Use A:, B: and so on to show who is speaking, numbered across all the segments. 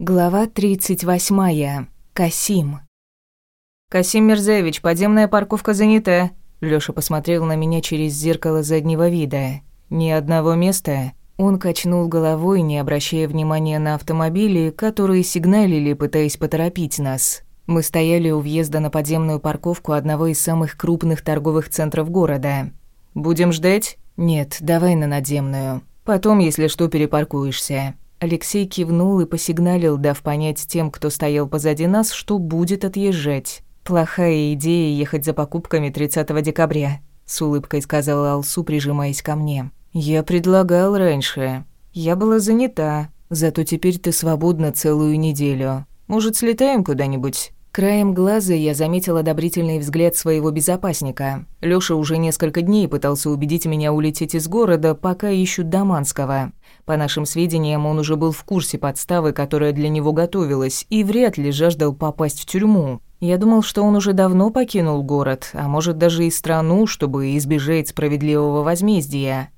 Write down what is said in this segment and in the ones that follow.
A: Глава 38. Касим.
B: «Касим Мирзаевич, подземная парковка занята». Лёша посмотрел на меня через зеркало заднего вида. «Ни одного места». Он качнул головой, не обращая внимания на автомобили, которые сигналили, пытаясь поторопить нас. Мы стояли у въезда на подземную парковку одного из самых крупных торговых центров города. «Будем ждать?» «Нет, давай на надземную. Потом, если что, перепаркуешься». Алексей кивнул и посигналил, дав понять тем, кто стоял позади нас, что будет отъезжать. «Плохая идея ехать за покупками 30 декабря», — с улыбкой сказала Алсу, прижимаясь ко мне. «Я предлагал раньше. Я была занята. Зато теперь ты свободна целую неделю. Может, слетаем куда-нибудь?» Краем глаза я заметил одобрительный взгляд своего безопасника. Лёша уже несколько дней пытался убедить меня улететь из города, пока ищут Даманского. По нашим сведениям, он уже был в курсе подставы, которая для него готовилась, и вряд ли жаждал попасть в тюрьму. Я думал, что он уже давно покинул город, а может даже и страну, чтобы избежать справедливого возмездия.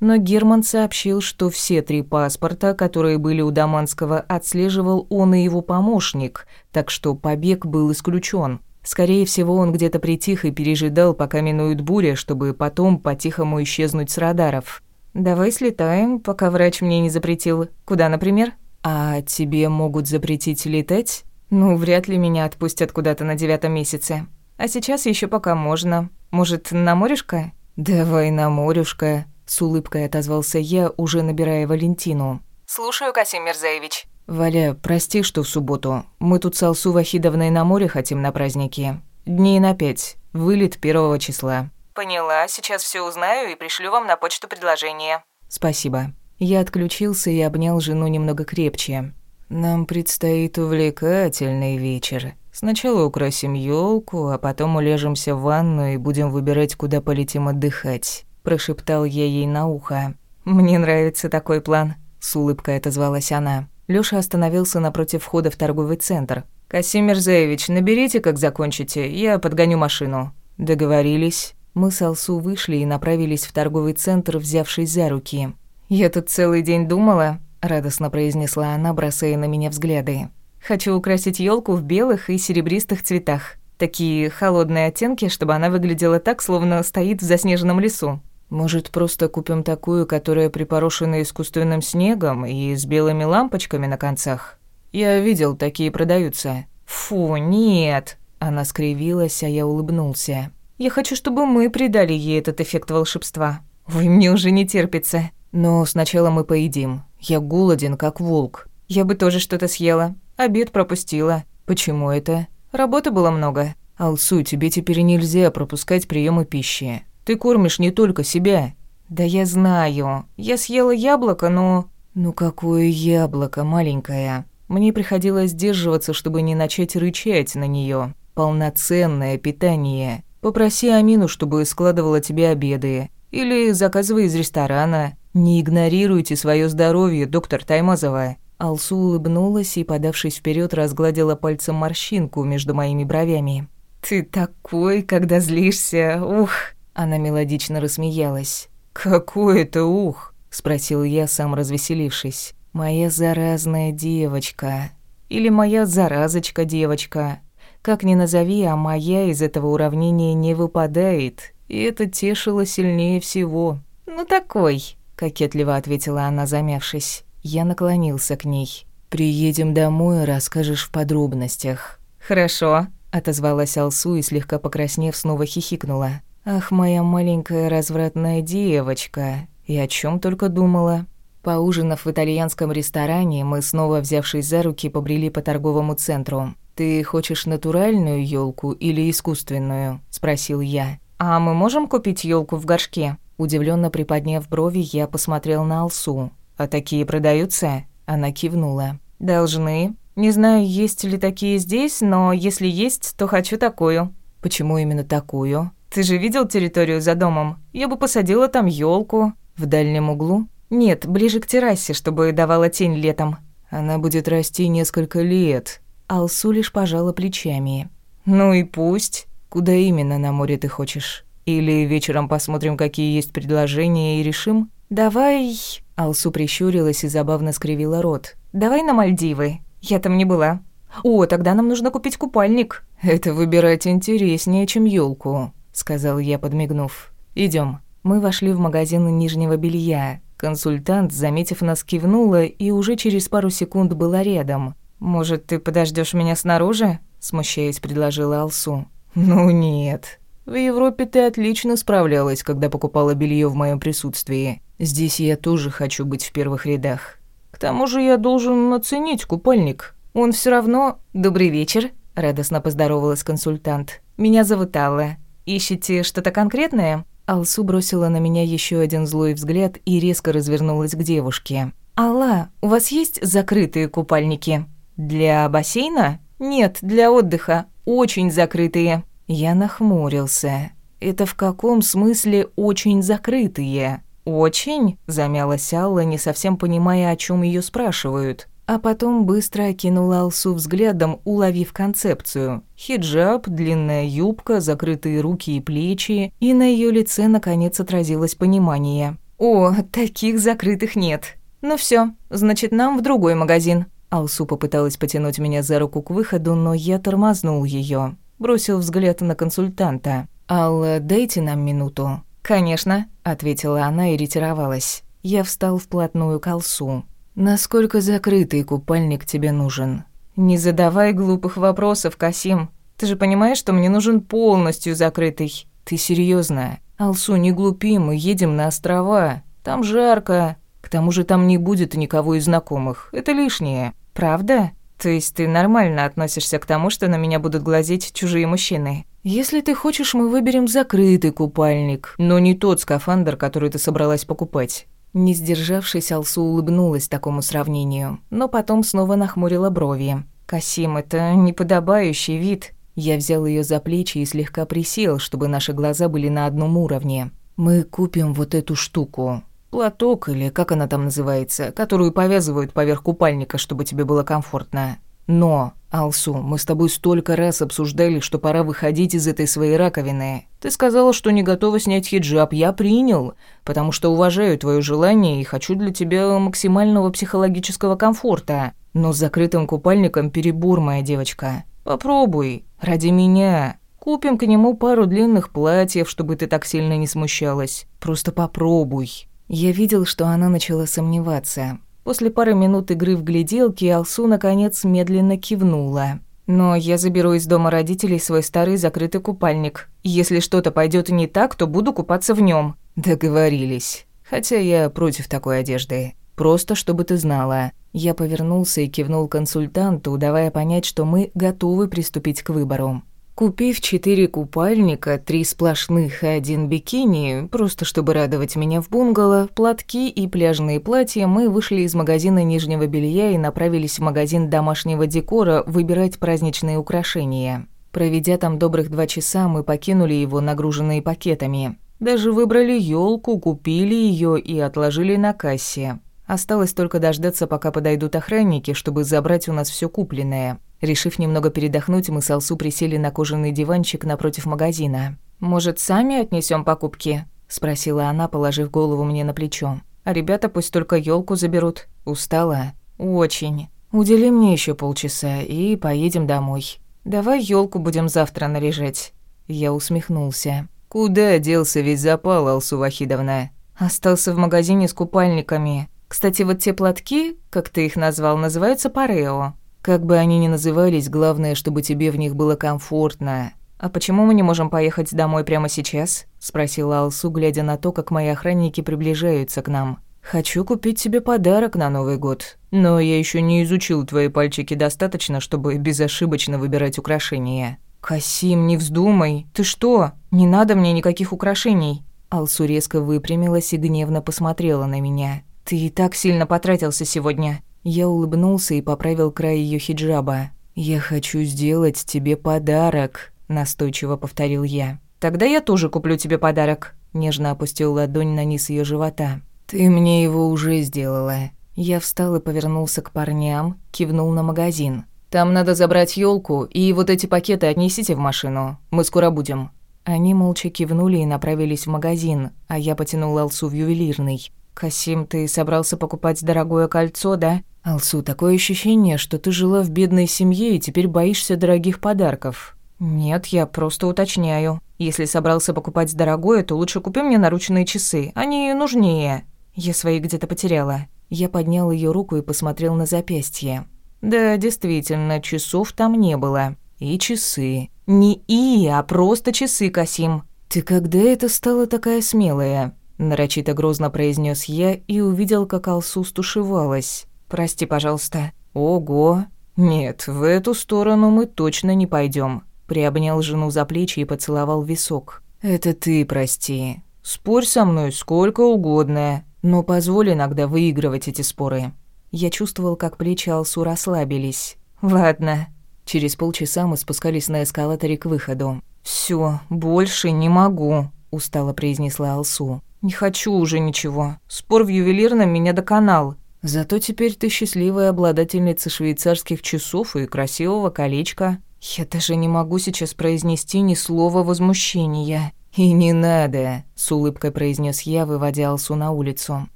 B: Но Герман сообщил, что все три паспорта, которые были у Даманского, отслеживал он и его помощник, так что побег был исключен. Скорее всего, он где-то притих и пережидал, пока минует буря, чтобы потом по-тихому исчезнуть с радаров. «Давай слетаем, пока врач мне не запретил. Куда, например?» «А тебе могут запретить летать?» «Ну, вряд ли меня отпустят куда-то на девятом месяце. А сейчас еще пока можно. Может, на морюшко?» «Давай на морюшко», — с улыбкой отозвался я, уже набирая Валентину.
C: «Слушаю, Касим Мирзаевич».
B: «Валя, прости, что в субботу. Мы тут с Алсу Вахидовной на море хотим на праздники. Дней на пять. Вылет первого числа.
C: «Поняла, сейчас все узнаю и пришлю вам на почту предложение».
B: «Спасибо». Я отключился и обнял жену немного крепче. «Нам предстоит увлекательный вечер. Сначала украсим елку, а потом улежимся в ванну и будем выбирать, куда полетим отдыхать», – прошептал я ей на ухо.
A: «Мне нравится такой план», –
B: с улыбкой отозвалась она. Лёша остановился напротив входа в торговый центр.
C: «Касим Мирзаевич, наберите, как закончите, я подгоню машину».
B: «Договорились». Мы с Алсу вышли и направились в торговый центр, взявшись за руки.
A: «Я тут целый день думала», — радостно произнесла она, бросая на меня взгляды. «Хочу украсить елку в белых и серебристых цветах. Такие холодные оттенки, чтобы она выглядела так, словно стоит в заснеженном лесу».
B: «Может, просто купим такую, которая припорошена искусственным снегом и с белыми лампочками на концах? Я видел, такие продаются».
A: «Фу, нет!» Она скривилась, а я улыбнулся. Я хочу, чтобы мы придали ей этот эффект волшебства. Ой, мне уже не терпится.
B: Но сначала мы поедим. Я голоден, как волк.
A: Я бы тоже что-то съела. Обед пропустила.
B: Почему это?
A: Работы было много.
B: Алсу, тебе теперь нельзя пропускать приемы пищи. Ты кормишь не только себя.
A: Да я знаю. Я съела яблоко, но...
B: Ну какое яблоко, маленькое. Мне приходилось сдерживаться, чтобы не начать рычать на нее. Полноценное питание. Попроси Амину, чтобы складывала тебе обеды. Или заказывай из ресторана. Не игнорируйте свое здоровье, доктор Таймазова». Алсу улыбнулась и, подавшись вперед, разгладила пальцем морщинку между моими бровями.
A: «Ты такой, когда злишься, ух!»
B: Она мелодично рассмеялась.
A: «Какой это ух?»
B: – спросил я, сам развеселившись. «Моя заразная девочка. Или моя заразочка-девочка. Как ни назови, а моя из этого уравнения не выпадает, и это тешило сильнее всего.
A: «Ну такой», —
B: кокетливо ответила она, замявшись. Я наклонился к ней. «Приедем домой, расскажешь в подробностях».
A: «Хорошо», —
B: отозвалась Алсу и, слегка покраснев, снова хихикнула. «Ах, моя маленькая развратная девочка, и о чем только думала». Поужинав в итальянском ресторане, мы, снова взявшись за руки, побрели по торговому центру. «Ты хочешь натуральную елку или искусственную?» – спросил я.
A: «А мы можем купить елку в горшке?»
B: Удивленно приподняв брови, я посмотрел на Алсу. «А такие продаются?» Она кивнула.
A: «Должны. Не знаю, есть ли такие здесь, но если есть, то хочу такую».
B: «Почему именно такую?»
A: «Ты же видел территорию за домом? Я бы посадила там елку.
B: «В дальнем углу?»
A: «Нет, ближе к террасе, чтобы давала тень летом».
B: «Она будет расти несколько лет», Алсу лишь пожала плечами.
A: «Ну и пусть.
B: Куда именно на море ты хочешь? Или вечером посмотрим, какие есть предложения, и решим?»
A: «Давай...»
B: Алсу прищурилась и забавно скривила рот.
A: «Давай на Мальдивы. Я там не была. О, тогда нам нужно купить купальник.
B: Это выбирать интереснее, чем елку, сказал я, подмигнув. Идем. Мы вошли в магазин нижнего белья. Консультант, заметив нас, кивнула и уже через пару секунд была рядом.
A: «Может, ты подождешь меня снаружи?» – смущаясь, предложила Алсу.
B: «Ну нет. В Европе ты отлично справлялась, когда покупала белье в моем присутствии. Здесь я тоже хочу быть в первых рядах. К тому же я должен оценить купальник.
A: Он все равно... Добрый вечер», – радостно поздоровалась консультант. «Меня зовут Алла. Ищете что-то конкретное?»
B: Алсу бросила на меня еще один злой взгляд и резко развернулась к девушке.
A: «Алла, у вас есть закрытые купальники?» «Для бассейна?» «Нет, для отдыха. Очень закрытые».
B: Я нахмурился. «Это в каком смысле очень закрытые?»
A: «Очень?»
B: – замялась Алла, не совсем понимая, о чем ее спрашивают. А потом быстро окинула Алсу взглядом, уловив концепцию. Хиджаб, длинная юбка, закрытые руки и плечи, и на ее лице наконец отразилось понимание.
A: «О, таких закрытых нет. Ну все, значит, нам в другой магазин».
B: Алсу попыталась потянуть меня за руку к выходу, но я тормознул ее. Бросил взгляд на консультанта. «Алла, дайте нам минуту».
A: «Конечно», —
B: ответила она и ретировалась. Я встал вплотную к Алсу. «Насколько закрытый купальник тебе нужен?»
A: «Не задавай глупых вопросов, Касим. Ты же понимаешь, что мне нужен полностью закрытый».
B: «Ты серьезно? Алсу, не глупи, мы едем на острова. Там жарко. К тому же там не будет никого из знакомых. Это лишнее».
A: «Правда? То есть ты нормально относишься к тому, что на меня будут глазеть чужие мужчины?»
B: «Если ты хочешь, мы выберем закрытый купальник, но не тот скафандр, который ты собралась покупать. Не сдержавшись, Алсу улыбнулась такому сравнению, но потом снова нахмурила брови.
A: «Касим, это неподобающий вид».
B: Я взял ее за плечи и слегка присел, чтобы наши глаза были на одном уровне. «Мы купим вот эту штуку. Платок или как она там называется, которую повязывают поверх купальника, чтобы тебе было комфортно. Но, Алсу, мы с тобой столько раз обсуждали, что пора выходить из этой своей раковины. Ты сказала, что не готова снять хиджаб. Я принял, потому что уважаю твое желание и хочу для тебя максимального психологического комфорта. Но с закрытым купальником перебор, моя девочка. Попробуй, ради меня. Купим к нему пару длинных платьев, чтобы ты так сильно не смущалась. Просто попробуй. Я видел, что она начала сомневаться. После пары минут игры в гляделки Алсу наконец медленно кивнула.
A: «Но я заберу из дома родителей свой старый закрытый купальник. Если что-то пойдет не так, то буду купаться в нем.
B: «Договорились. Хотя я против такой одежды. Просто чтобы ты знала». Я повернулся и кивнул консультанту, давая понять, что мы готовы приступить к выбору. Купив четыре купальника, три сплошных и один бикини, просто чтобы радовать меня в бунгало, платки и пляжные платья, мы вышли из магазина нижнего белья и направились в магазин домашнего декора выбирать праздничные украшения. Проведя там добрых два часа, мы покинули его, нагруженные пакетами. Даже выбрали елку, купили ее и отложили на кассе. Осталось только дождаться, пока подойдут охранники, чтобы забрать у нас все купленное. Решив немного передохнуть, мы с Алсу присели на кожаный диванчик напротив магазина.
A: «Может, сами отнесем покупки?» – спросила она, положив голову мне на плечо. «А ребята пусть только елку заберут. Устала?» «Очень.
B: Удели мне еще полчаса и поедем домой.
A: Давай елку будем завтра наряжать».
B: Я усмехнулся. «Куда делся весь запал, Алсу Вахидовна?»
A: «Остался в магазине с купальниками. Кстати, вот те платки, как ты их назвал, называются парео.
B: Как бы они ни назывались, главное, чтобы тебе в них было комфортно.
A: А почему мы не можем поехать домой прямо сейчас?
B: спросила Алсу, глядя на то, как мои охранники приближаются к нам. Хочу купить тебе подарок на Новый год. Но я еще не изучил твои пальчики достаточно, чтобы безошибочно выбирать украшения.
A: Касим, не вздумай. Ты что? Не надо мне никаких украшений.
B: Алсу резко выпрямилась и гневно посмотрела на меня.
A: Ты так сильно потратился сегодня.
B: Я улыбнулся и поправил край ее хиджаба. «Я хочу сделать тебе подарок», — настойчиво повторил я.
A: «Тогда я тоже куплю тебе подарок», —
B: нежно опустил ладонь на низ ее живота. «Ты мне его уже сделала». Я встал и повернулся к парням, кивнул на магазин. «Там надо забрать елку и вот эти пакеты отнесите в машину. Мы скоро будем». Они молча кивнули и направились в магазин, а я потянул Алсу в ювелирный.
A: «Касим, ты собрался покупать дорогое кольцо, да?»
B: «Алсу, такое ощущение, что ты жила в бедной семье и теперь боишься дорогих подарков».
A: «Нет, я просто уточняю. Если собрался покупать дорогое, то лучше купи мне наручные часы. Они нужнее. Я свои где-то потеряла».
B: Я поднял ее руку и посмотрел на запястье.
A: «Да, действительно, часов там не было.
B: И часы.
A: Не «и», а просто часы, Касим».
B: «Ты когда это стала такая смелая?» Нарочито грозно произнес я и увидел, как Алсу стушевалась.
A: «Прости, пожалуйста».
B: «Ого! Нет, в эту сторону мы точно не пойдем. Приобнял жену за плечи и поцеловал висок. «Это ты прости. Спорь со мной сколько угодно, но позволь иногда выигрывать эти споры». Я чувствовал, как плечи Алсу расслабились.
A: «Ладно».
B: Через полчаса мы спускались на эскалаторе к выходу.
A: «Всё, больше не могу», —
B: устало произнесла Алсу.
A: «Не хочу уже ничего. Спор в ювелирном меня доконал».
B: «Зато теперь ты счастливая обладательница швейцарских часов и красивого колечка».
A: Я даже не могу сейчас произнести ни слова возмущения.
B: «И не надо», — с улыбкой произнес я, выводя Алсу на улицу.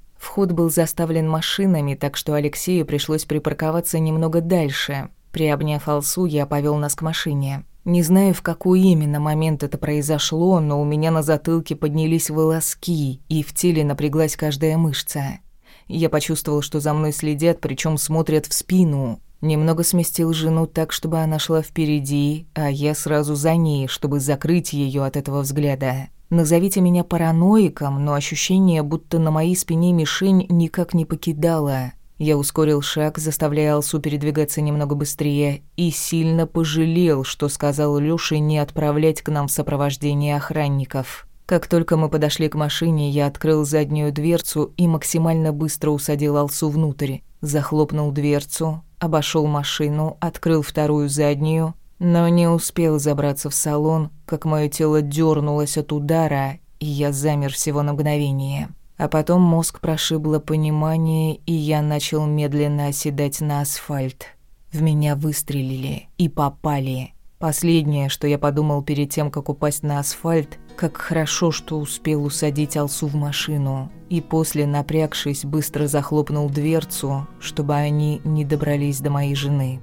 B: Вход был заставлен машинами, так что Алексею пришлось припарковаться немного дальше. Приобняв Алсу, я повел нас к машине. Не знаю, в какой именно момент это произошло, но у меня на затылке поднялись волоски, и в теле напряглась каждая мышца. Я почувствовал, что за мной следят, причем смотрят в спину. Немного сместил жену так, чтобы она шла впереди, а я сразу за ней, чтобы закрыть ее от этого взгляда. Назовите меня параноиком, но ощущение, будто на моей спине мишень никак не покидало. Я ускорил шаг, заставляя Алсу передвигаться немного быстрее, и сильно пожалел, что сказал Лёше не отправлять к нам в сопровождение охранников. Как только мы подошли к машине, я открыл заднюю дверцу и максимально быстро усадил Алсу внутрь. Захлопнул дверцу, обошел машину, открыл вторую заднюю, но не успел забраться в салон, как мое тело дернулось от удара, и я замер всего на мгновение. А потом мозг прошибло понимание, и я начал медленно оседать на асфальт. В меня выстрелили и попали. Последнее, что я подумал перед тем, как упасть на асфальт, как хорошо, что успел усадить Алсу в машину. И после, напрягшись, быстро захлопнул дверцу, чтобы они не добрались до моей жены.